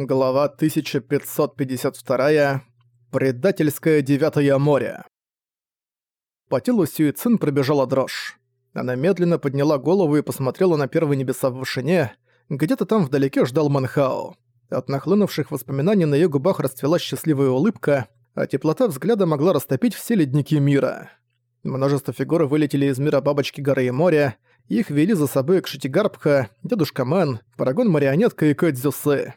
Глава 1552. Предательское Девятое море. По телу Сюицин пробежала дрожь. Она медленно подняла голову и посмотрела на первые небеса в вышине. Где-то там вдалеке ждал Манхао. От нахлынувших воспоминаний на её губах расцвела счастливая улыбка, а теплота взгляда могла растопить все ледники мира. Множество фигур вылетели из мира бабочки горы и моря, их вели за собой Кшитигарбха, Дедушка Мэн, Парагон-марионетка и Кэдзюсы.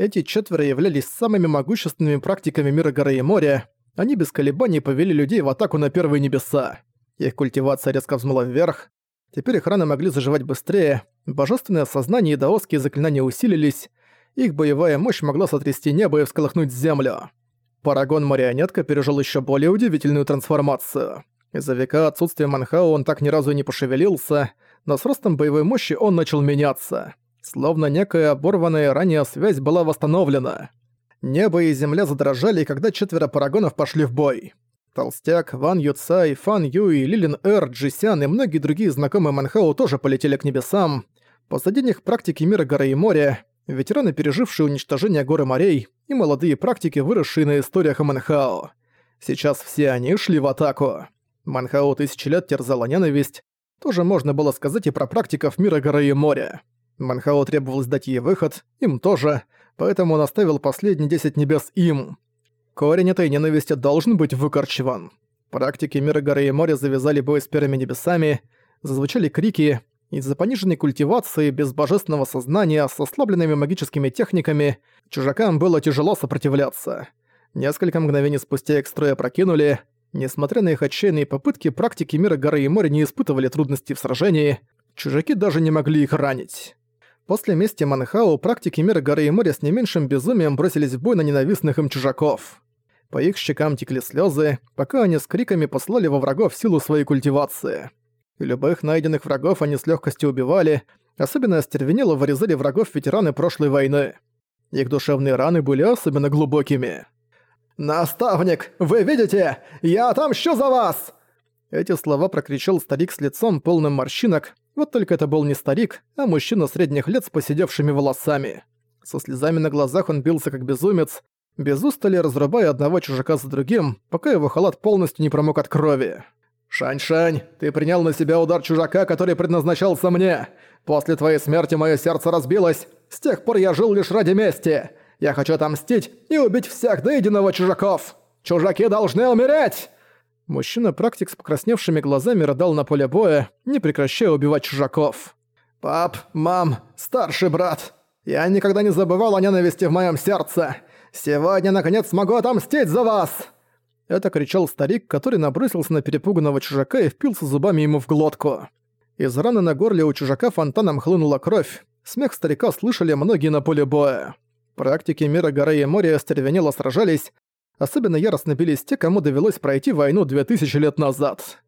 Эти четверо являлись самыми могущественными практиками мира горы и моря. Они без колебаний повели людей в атаку на первые небеса. Их культивация резко взмыла вверх. Теперь их раны могли заживать быстрее. Божественное сознание и даосские заклинания усилились. Их боевая мощь могла сотрясти небо и всколыхнуть землю. Парагон-марионетка пережил еще более удивительную трансформацию. Из-за века отсутствия Манхао он так ни разу не пошевелился, но с ростом боевой мощи он начал меняться. Словно некая оборванная ранее связь была восстановлена. Небо и земля задрожали, когда четверо парагонов пошли в бой. Толстяк, Ван Юцай, Фан Юй, Лилин Эр, Джисян и многие другие знакомые Манхау тоже полетели к небесам. Позади них практики мира горы и моря, ветераны, пережившие уничтожение горы морей, и молодые практики, выросшие на историях о Манхао. Сейчас все они шли в атаку. Манхао тысячи лет терзала ненависть. Тоже можно было сказать и про практиков мира горы и моря. Манхао требовалось дать ей выход, им тоже, поэтому он оставил последние десять небес им. Корень этой ненависти должен быть выкорчеван. Практики мира горы и моря завязали бой с первыми небесами, зазвучали крики, из-за пониженной культивации, без божественного сознания, с ослабленными магическими техниками, чужакам было тяжело сопротивляться. Несколько мгновений спустя их строя прокинули. Несмотря на их отчаянные попытки, практики мира горы и моря не испытывали трудностей в сражении, чужаки даже не могли их ранить. После мести Манхау практики мира горы и моря с не меньшим безумием бросились в бой на ненавистных им чужаков. По их щекам текли слезы, пока они с криками послали во врагов силу своей культивации. Любых найденных врагов они с легкостью убивали, особенно остервенело вырезали врагов ветераны прошлой войны. Их душевные раны были особенно глубокими. «Наставник, вы видите? Я отомщу за вас!» Эти слова прокричал старик с лицом полным морщинок, вот только это был не старик, а мужчина средних лет с посидевшими волосами. Со слезами на глазах он бился как безумец, без устали разрубая одного чужака за другим, пока его халат полностью не промок от крови. «Шань-Шань, ты принял на себя удар чужака, который предназначался мне. После твоей смерти мое сердце разбилось. С тех пор я жил лишь ради мести. Я хочу отомстить и убить всех до единого чужаков. Чужаки должны умереть!» Мужчина-практик с покрасневшими глазами рыдал на поле боя, не прекращая убивать чужаков. «Пап, мам, старший брат, я никогда не забывал о ненависти в моем сердце. Сегодня, наконец, смогу отомстить за вас!» Это кричал старик, который набросился на перепуганного чужака и впился зубами ему в глотку. Из раны на горле у чужака фонтаном хлынула кровь. Смех старика слышали многие на поле боя. Практики мира горы и моря остервенело сражались, Особенно яростно бились те, кому довелось пройти войну 2000 лет назад.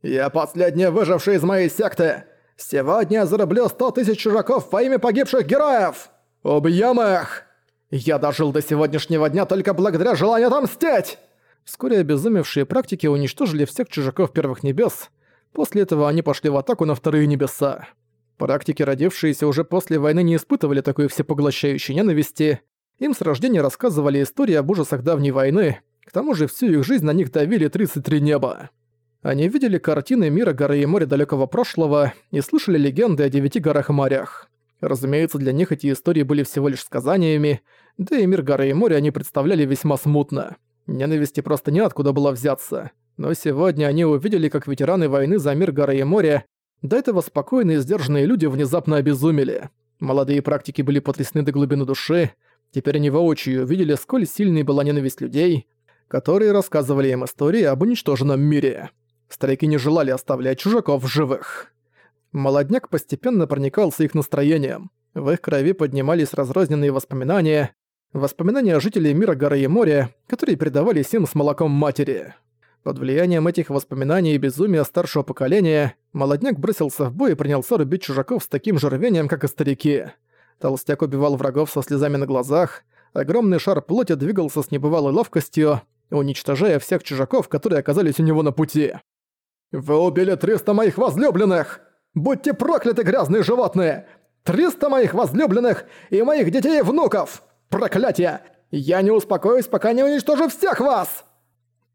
«Я последний выживший из моей секты! Сегодня я зарублю 100 тысяч чужаков во имя погибших героев! Убьем их! Я дожил до сегодняшнего дня только благодаря желанию отомстить!» Вскоре обезумевшие практики уничтожили всех чужаков первых небес. После этого они пошли в атаку на вторые небеса. Практики, родившиеся уже после войны, не испытывали такой всепоглощающей ненависти. Им с рождения рассказывали истории об ужасах давней войны, к тому же всю их жизнь на них давили 33 неба. Они видели картины мира горы и моря далекого прошлого и слышали легенды о девяти горах и морях. Разумеется, для них эти истории были всего лишь сказаниями, да и мир горы и моря они представляли весьма смутно. Ненависти просто неоткуда было взяться. Но сегодня они увидели, как ветераны войны за мир горы и моря, до этого спокойные и сдержанные люди внезапно обезумели. Молодые практики были потрясены до глубины души, Теперь они воочию видели, сколь сильной была ненависть людей, которые рассказывали им истории об уничтоженном мире. Старики не желали оставлять чужаков в живых. Молодняк постепенно проникался их настроением. В их крови поднимались разрозненные воспоминания, воспоминания жителей мира горы и моря, которые передавались им с молоком матери. Под влиянием этих воспоминаний и безумия старшего поколения, молодняк бросился в бой и принялся рубить чужаков с таким же рвением, как и старики. Толстяк убивал врагов со слезами на глазах, огромный шар плоти двигался с небывалой ловкостью, уничтожая всех чужаков, которые оказались у него на пути. «Вы убили 300 моих возлюбленных! Будьте прокляты, грязные животные! 300 моих возлюбленных и моих детей и внуков! Проклятие! Я не успокоюсь, пока не уничтожу всех вас!»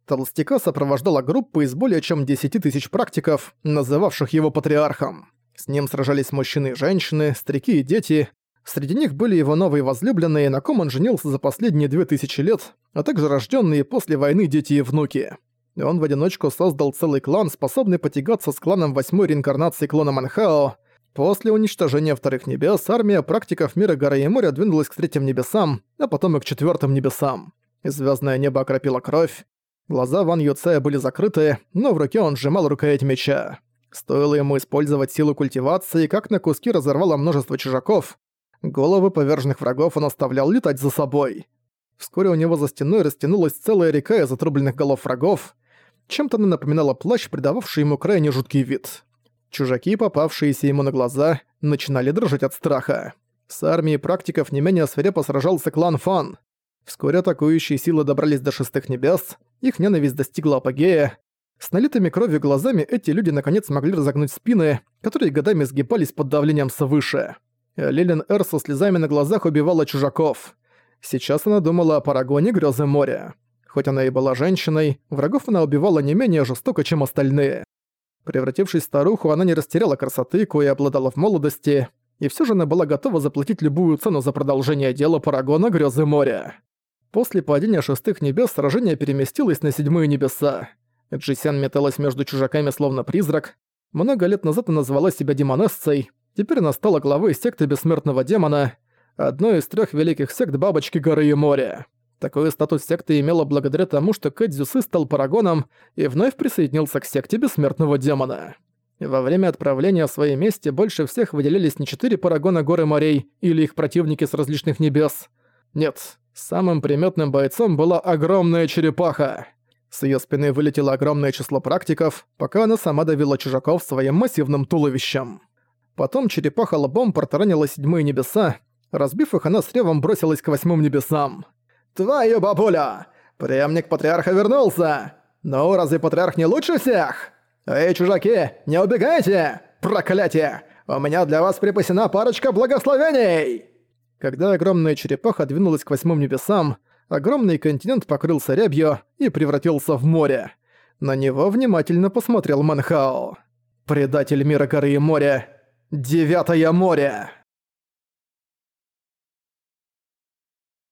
Толстяка сопровождала группа из более чем 10 тысяч практиков, называвших его патриархом. С ним сражались мужчины и женщины, старики и дети. Среди них были его новые возлюбленные, на ком он женился за последние две тысячи лет, а также рожденные после войны дети и внуки. Он в одиночку создал целый клан, способный потягаться с кланом восьмой реинкарнации клона Манхао. После уничтожения Вторых Небес армия практиков мира горы и моря двинулась к Третьим Небесам, а потом и к Четвертым Небесам. Звездное небо окропило кровь. Глаза Ван Юцея были закрыты, но в руке он сжимал рукоять меча. Стоило ему использовать силу культивации, как на куски разорвало множество чужаков. Головы поверженных врагов он оставлял летать за собой. Вскоре у него за стеной растянулась целая река из отрубленных голов врагов. Чем-то она напоминала плащ, придававший ему крайне жуткий вид. Чужаки, попавшиеся ему на глаза, начинали дрожать от страха. С армией практиков не менее свирепо сражался клан Фан. Вскоре атакующие силы добрались до шестых небес, их ненависть достигла апогея, с налитыми кровью глазами эти люди наконец смогли разогнуть спины, которые годами сгибались под давлением свыше. Лилин Эр со слезами на глазах убивала чужаков. Сейчас она думала о Парагоне Грёзы моря. Хоть она и была женщиной, врагов она убивала не менее жестоко, чем остальные. Превратившись в старуху, она не растеряла красоты, кое обладала в молодости, и все же она была готова заплатить любую цену за продолжение дела Парагона Грёзы моря. После падения шестых небес сражение переместилось на седьмые небеса. Джисян металась между чужаками словно призрак. Много лет назад она назвала себя демонессой, теперь она стала главой секты Бессмертного Демона, одной из трех великих сект Бабочки Горы и Моря. Такой статус секты имела благодаря тому, что Кэдзюсы стал парагоном и вновь присоединился к секте Бессмертного Демона. Во время отправления в своей месте больше всех выделялись не четыре парагона горы морей или их противники с различных небес. Нет, самым приметным бойцом была огромная черепаха. С её спины вылетело огромное число практиков, пока она сама давила чужаков своим массивным туловищем. Потом черепаха лобом протаранила седьмые небеса, разбив их, она с ревом бросилась к восьмым небесам. «Твою бабуля! Преемник патриарха вернулся! Ну, разве патриарх не лучше всех? Эй, чужаки, не убегайте! Проклятие! У меня для вас припасена парочка благословений!» Когда огромная черепаха двинулась к восьмым небесам, огромный континент покрылся рябью и превратился в море. На него внимательно посмотрел Манхао. «Предатель мира горы и моря! Девятое море!»